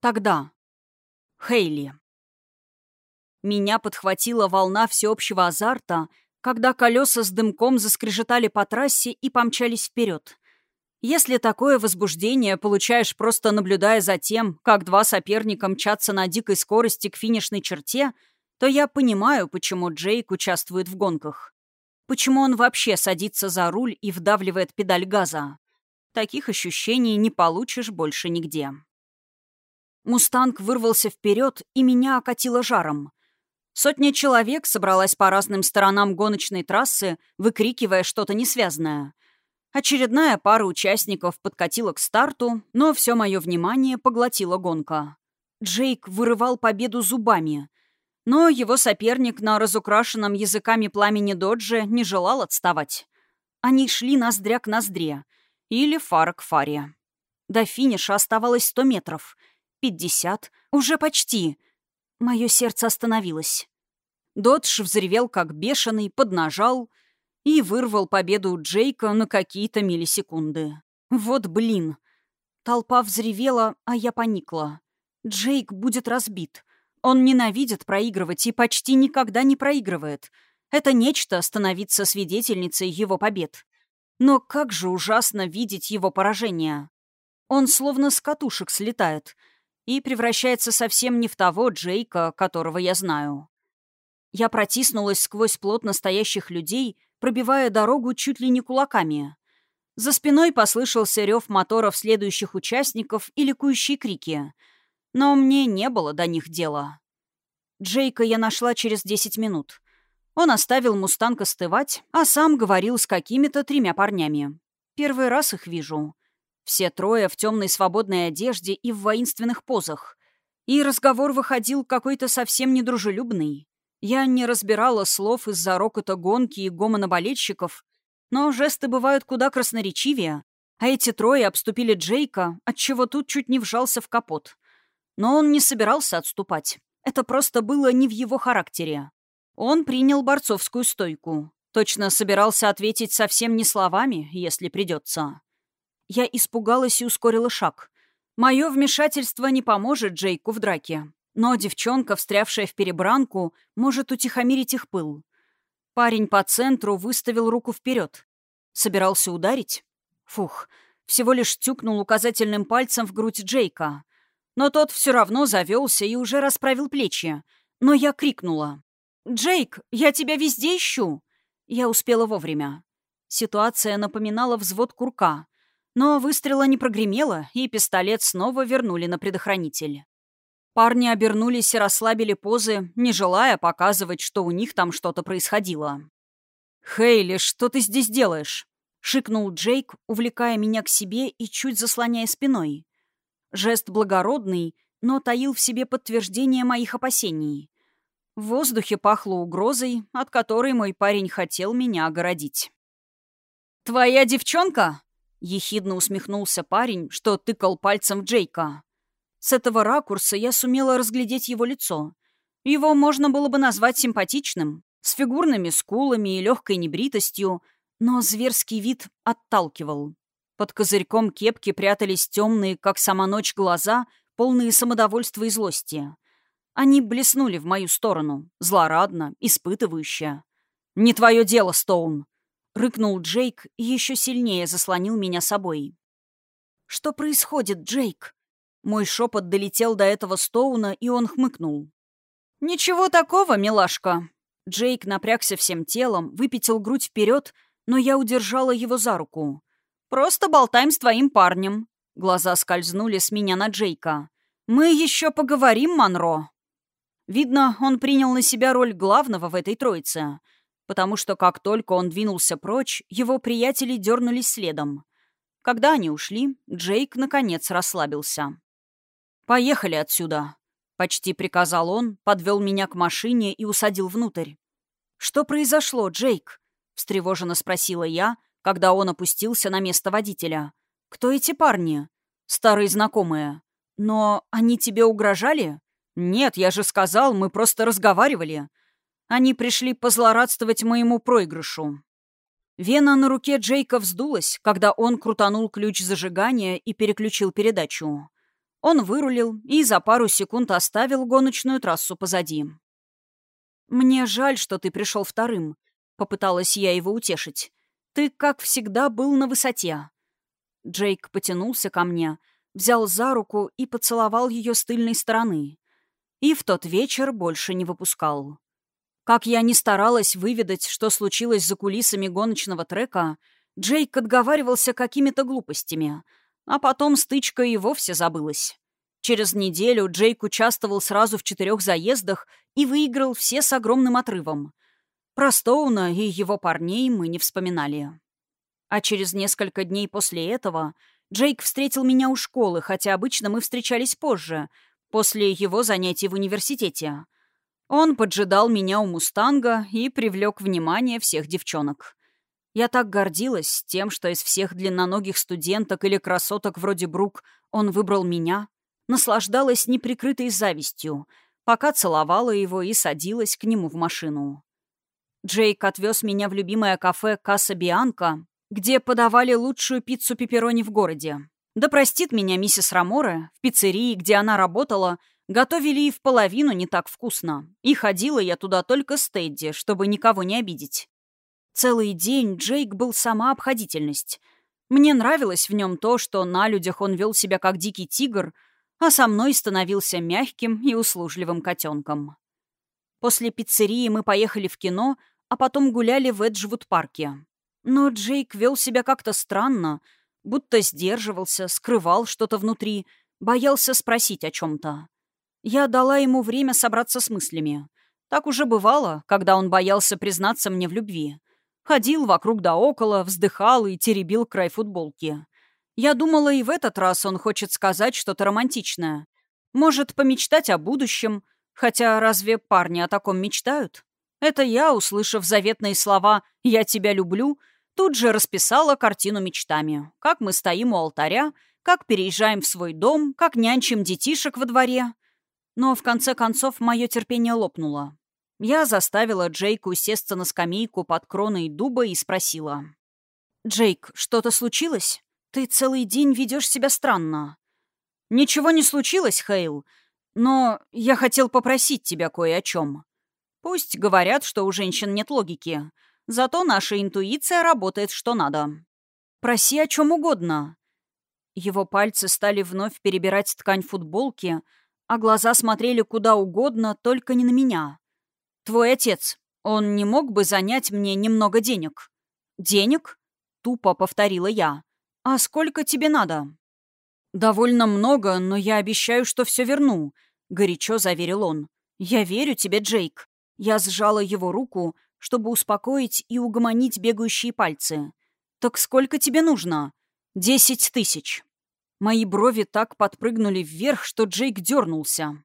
Тогда. Хейли. Меня подхватила волна всеобщего азарта, когда колеса с дымком заскрежетали по трассе и помчались вперед. Если такое возбуждение получаешь просто наблюдая за тем, как два соперника мчатся на дикой скорости к финишной черте, то я понимаю, почему Джейк участвует в гонках. Почему он вообще садится за руль и вдавливает педаль газа. Таких ощущений не получишь больше нигде. Мустанг вырвался вперед, и меня окатило жаром. Сотня человек собралась по разным сторонам гоночной трассы, выкрикивая что-то несвязное. Очередная пара участников подкатила к старту, но все мое внимание поглотила гонка. Джейк вырывал победу зубами. Но его соперник на разукрашенном языками пламени додже не желал отставать. Они шли ноздря к ноздре. Или фара к фаре. До финиша оставалось сто метров. Пятьдесят. Уже почти. Мое сердце остановилось. Додж взревел как бешеный, поднажал и вырвал победу Джейка на какие-то миллисекунды. Вот блин. Толпа взревела, а я поникла. Джейк будет разбит. Он ненавидит проигрывать и почти никогда не проигрывает. Это нечто становиться свидетельницей его побед. Но как же ужасно видеть его поражение. Он словно с катушек слетает — и превращается совсем не в того Джейка, которого я знаю. Я протиснулась сквозь плот настоящих людей, пробивая дорогу чуть ли не кулаками. За спиной послышался рев моторов следующих участников и ликующие крики. Но мне не было до них дела. Джейка я нашла через 10 минут. Он оставил «Мустанг» остывать, а сам говорил с какими-то тремя парнями. Первый раз их вижу. Все трое в темной свободной одежде и в воинственных позах. И разговор выходил какой-то совсем недружелюбный. Я не разбирала слов из-за рокота гонки и гомона болельщиков, но жесты бывают куда красноречивее, а эти трое обступили Джейка, отчего тут чуть не вжался в капот. Но он не собирался отступать. Это просто было не в его характере. Он принял борцовскую стойку. Точно собирался ответить совсем не словами, если придется. Я испугалась и ускорила шаг. Мое вмешательство не поможет Джейку в драке. Но девчонка, встрявшая в перебранку, может утихомирить их пыл. Парень по центру выставил руку вперед. Собирался ударить? Фух, всего лишь тюкнул указательным пальцем в грудь Джейка. Но тот все равно завелся и уже расправил плечи. Но я крикнула. «Джейк, я тебя везде ищу!» Я успела вовремя. Ситуация напоминала взвод курка. Но выстрела не прогремело, и пистолет снова вернули на предохранитель. Парни обернулись и расслабили позы, не желая показывать, что у них там что-то происходило. «Хейли, что ты здесь делаешь?» — шикнул Джейк, увлекая меня к себе и чуть заслоняя спиной. Жест благородный, но таил в себе подтверждение моих опасений. В воздухе пахло угрозой, от которой мой парень хотел меня огородить. «Твоя девчонка?» Ехидно усмехнулся парень, что тыкал пальцем в Джейка. С этого ракурса я сумела разглядеть его лицо. Его можно было бы назвать симпатичным, с фигурными скулами и легкой небритостью, но зверский вид отталкивал. Под козырьком кепки прятались темные, как сама ночь, глаза, полные самодовольства и злости. Они блеснули в мою сторону, злорадно, испытывающе. «Не твое дело, Стоун!» Рыкнул Джейк и еще сильнее заслонил меня собой. «Что происходит, Джейк?» Мой шепот долетел до этого Стоуна, и он хмыкнул. «Ничего такого, милашка». Джейк напрягся всем телом, выпятил грудь вперед, но я удержала его за руку. «Просто болтаем с твоим парнем». Глаза скользнули с меня на Джейка. «Мы еще поговорим, Монро». Видно, он принял на себя роль главного в этой троице — потому что как только он двинулся прочь, его приятели дернулись следом. Когда они ушли, Джейк, наконец, расслабился. «Поехали отсюда», — почти приказал он, подвел меня к машине и усадил внутрь. «Что произошло, Джейк?» — встревоженно спросила я, когда он опустился на место водителя. «Кто эти парни?» «Старые знакомые. Но они тебе угрожали?» «Нет, я же сказал, мы просто разговаривали. Они пришли позлорадствовать моему проигрышу. Вена на руке Джейка вздулась, когда он крутанул ключ зажигания и переключил передачу. Он вырулил и за пару секунд оставил гоночную трассу позади. «Мне жаль, что ты пришел вторым», — попыталась я его утешить. «Ты, как всегда, был на высоте». Джейк потянулся ко мне, взял за руку и поцеловал ее с тыльной стороны. И в тот вечер больше не выпускал. Как я не старалась выведать, что случилось за кулисами гоночного трека, Джейк отговаривался какими-то глупостями, а потом стычка и вовсе забылась. Через неделю Джейк участвовал сразу в четырех заездах и выиграл все с огромным отрывом. Про Стоуна и его парней мы не вспоминали. А через несколько дней после этого Джейк встретил меня у школы, хотя обычно мы встречались позже, после его занятий в университете. Он поджидал меня у «Мустанга» и привлек внимание всех девчонок. Я так гордилась тем, что из всех длинноногих студенток или красоток вроде Брук он выбрал меня, наслаждалась неприкрытой завистью, пока целовала его и садилась к нему в машину. Джейк отвез меня в любимое кафе «Касса Бианка», где подавали лучшую пиццу пепперони в городе. Да простит меня миссис Раморе, в пиццерии, где она работала, готовили и в половину не так вкусно. И ходила я туда только с Тедди, чтобы никого не обидеть. Целый день Джейк был сама обходительность. Мне нравилось в нем то, что на людях он вел себя как дикий тигр, а со мной становился мягким и услужливым котенком. После пиццерии мы поехали в кино, а потом гуляли в Эджвуд-парке. Но Джейк вел себя как-то странно, будто сдерживался, скрывал что-то внутри, боялся спросить о чем-то. Я дала ему время собраться с мыслями. Так уже бывало, когда он боялся признаться мне в любви. Ходил вокруг да около, вздыхал и теребил край футболки. Я думала, и в этот раз он хочет сказать что-то романтичное. Может, помечтать о будущем, хотя разве парни о таком мечтают? Это я, услышав заветные слова «я тебя люблю», Тут же расписала картину мечтами. Как мы стоим у алтаря, как переезжаем в свой дом, как нянчим детишек во дворе. Но в конце концов мое терпение лопнуло. Я заставила Джейка усесться на скамейку под кроной дуба и спросила. «Джейк, что-то случилось? Ты целый день ведешь себя странно». «Ничего не случилось, Хейл, но я хотел попросить тебя кое о чем. Пусть говорят, что у женщин нет логики». Зато наша интуиция работает что надо. Проси о чем угодно. Его пальцы стали вновь перебирать ткань футболки, а глаза смотрели куда угодно, только не на меня. Твой отец, он не мог бы занять мне немного денег? Денег? Тупо повторила я. А сколько тебе надо? Довольно много, но я обещаю, что все верну, горячо заверил он. Я верю тебе, Джейк. Я сжала его руку, чтобы успокоить и угомонить бегающие пальцы. «Так сколько тебе нужно?» «Десять тысяч». Мои брови так подпрыгнули вверх, что Джейк дернулся.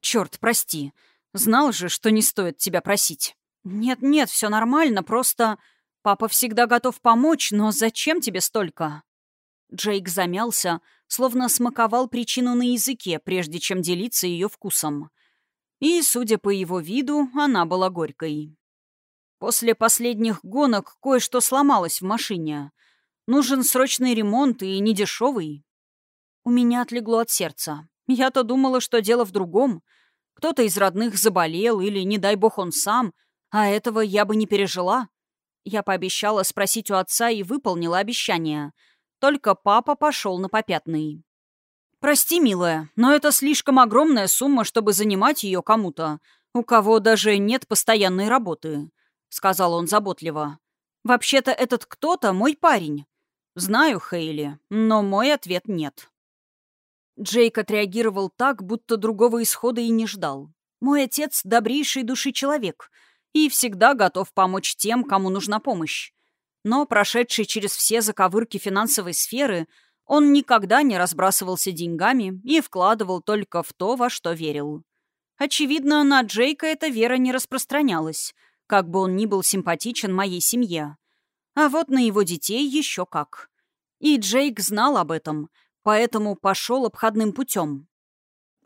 «Черт, прости. Знал же, что не стоит тебя просить». «Нет-нет, все нормально, просто... Папа всегда готов помочь, но зачем тебе столько?» Джейк замялся, словно смаковал причину на языке, прежде чем делиться ее вкусом. И, судя по его виду, она была горькой. После последних гонок кое-что сломалось в машине. Нужен срочный ремонт и недешевый. У меня отлегло от сердца. Я-то думала, что дело в другом. Кто-то из родных заболел или, не дай бог, он сам. А этого я бы не пережила. Я пообещала спросить у отца и выполнила обещание. Только папа пошел на попятный. «Прости, милая, но это слишком огромная сумма, чтобы занимать ее кому-то, у кого даже нет постоянной работы сказал он заботливо. «Вообще-то этот кто-то мой парень. Знаю, Хейли, но мой ответ нет». Джейк отреагировал так, будто другого исхода и не ждал. «Мой отец — добрейший души человек и всегда готов помочь тем, кому нужна помощь. Но, прошедший через все заковырки финансовой сферы, он никогда не разбрасывался деньгами и вкладывал только в то, во что верил. Очевидно, на Джейка эта вера не распространялась — как бы он ни был симпатичен моей семье. А вот на его детей еще как. И Джейк знал об этом, поэтому пошел обходным путем.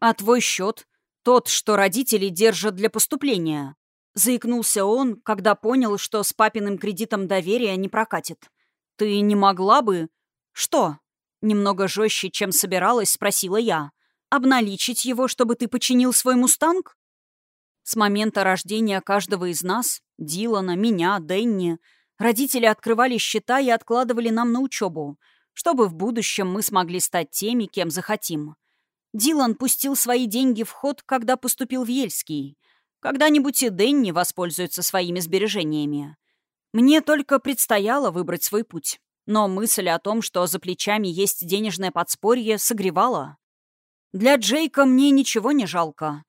«А твой счет? Тот, что родители держат для поступления?» Заикнулся он, когда понял, что с папиным кредитом доверия не прокатит. «Ты не могла бы...» «Что?» Немного жестче, чем собиралась, спросила я. Обналичить его, чтобы ты починил свой мустанг? С момента рождения каждого из нас, Дилана, меня, Дэнни, родители открывали счета и откладывали нам на учебу, чтобы в будущем мы смогли стать теми, кем захотим. Дилан пустил свои деньги в ход, когда поступил в Ельский. Когда-нибудь и Дэнни воспользуется своими сбережениями. Мне только предстояло выбрать свой путь. Но мысль о том, что за плечами есть денежное подспорье, согревала. Для Джейка мне ничего не жалко.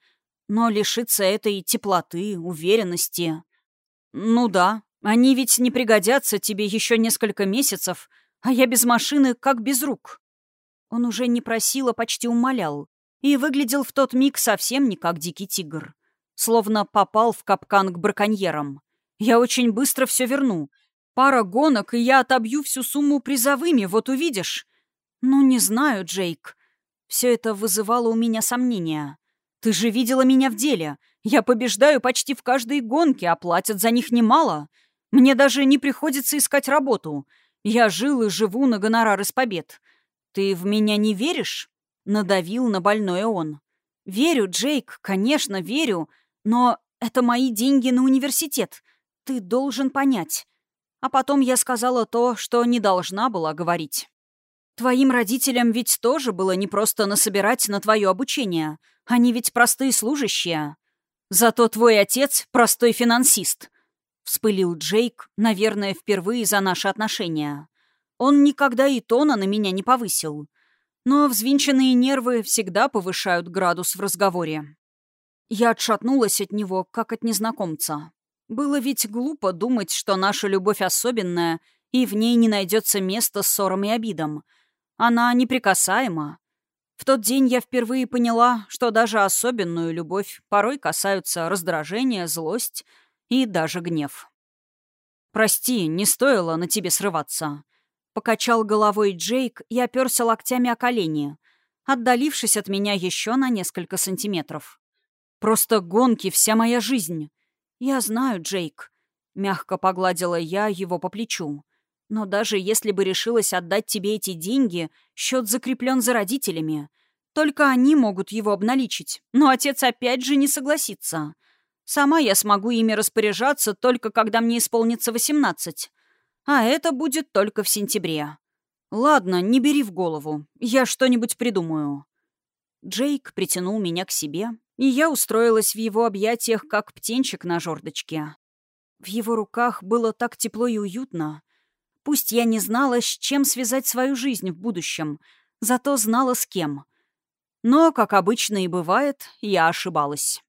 Но лишиться этой теплоты, уверенности... Ну да, они ведь не пригодятся тебе еще несколько месяцев, а я без машины как без рук. Он уже не просил, а почти умолял. И выглядел в тот миг совсем не как дикий тигр. Словно попал в капкан к браконьерам. Я очень быстро все верну. Пара гонок, и я отобью всю сумму призовыми, вот увидишь. Ну, не знаю, Джейк. Все это вызывало у меня сомнения. Ты же видела меня в деле. Я побеждаю почти в каждой гонке, а платят за них немало. Мне даже не приходится искать работу. Я жил и живу на гонорары с побед. Ты в меня не веришь?» Надавил на больное он. «Верю, Джейк, конечно, верю. Но это мои деньги на университет. Ты должен понять». А потом я сказала то, что не должна была говорить. Твоим родителям ведь тоже было непросто насобирать на твое обучение. Они ведь простые служащие. Зато твой отец — простой финансист. Вспылил Джейк, наверное, впервые за наши отношения. Он никогда и тона на меня не повысил. Но взвинченные нервы всегда повышают градус в разговоре. Я отшатнулась от него, как от незнакомца. Было ведь глупо думать, что наша любовь особенная, и в ней не найдется места ссорам и обидам — она неприкасаема. В тот день я впервые поняла, что даже особенную любовь порой касаются раздражения, злость и даже гнев. «Прости, не стоило на тебе срываться», — покачал головой Джейк и оперся локтями о колени, отдалившись от меня еще на несколько сантиметров. «Просто гонки — вся моя жизнь». «Я знаю, Джейк», — мягко погладила я его по плечу. Но даже если бы решилась отдать тебе эти деньги, счет закреплен за родителями. Только они могут его обналичить. Но отец опять же не согласится. Сама я смогу ими распоряжаться только когда мне исполнится 18. А это будет только в сентябре. Ладно, не бери в голову. Я что-нибудь придумаю. Джейк притянул меня к себе, и я устроилась в его объятиях, как птенчик на жердочке. В его руках было так тепло и уютно. Пусть я не знала, с чем связать свою жизнь в будущем, зато знала с кем. Но, как обычно и бывает, я ошибалась.